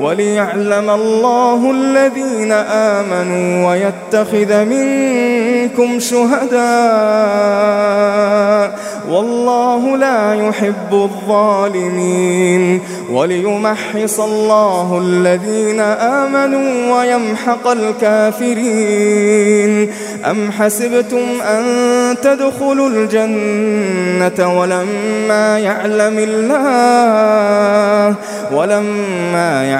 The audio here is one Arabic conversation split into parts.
وليعلم الله الذين آمنوا ويتخذ منكم شهداء والله لا يحب الظالمين وليمحص الله الذين آمنوا ويمحق الكافرين أم حسبتم أن تدخلوا الجنة ولما يعلم الله ولما يعلم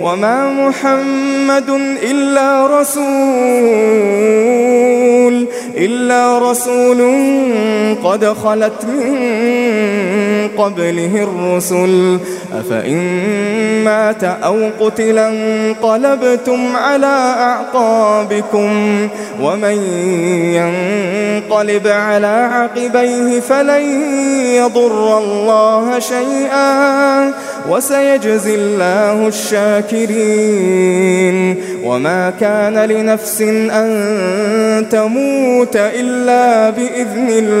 وما محمد إلا رسول إلا رسول قد خلت من من قبله الرسل. أفإن مات أو قتلا انقلبتم على أعقابكم ومن ينقلب على عقبيه فلن يضر الله شيئا وسيجزي الله الشاكرين. وما كان لنفس أن تموت إلا بإذن الله.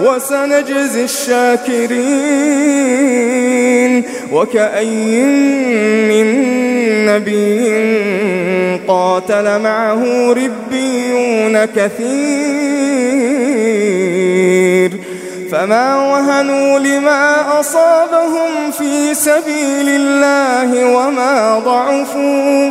وسنجزي الشاكرين وكأي من نبي قاتل معه ربيون كثير فما وهنوا لما أصابهم في سبيل الله وما ضعفوا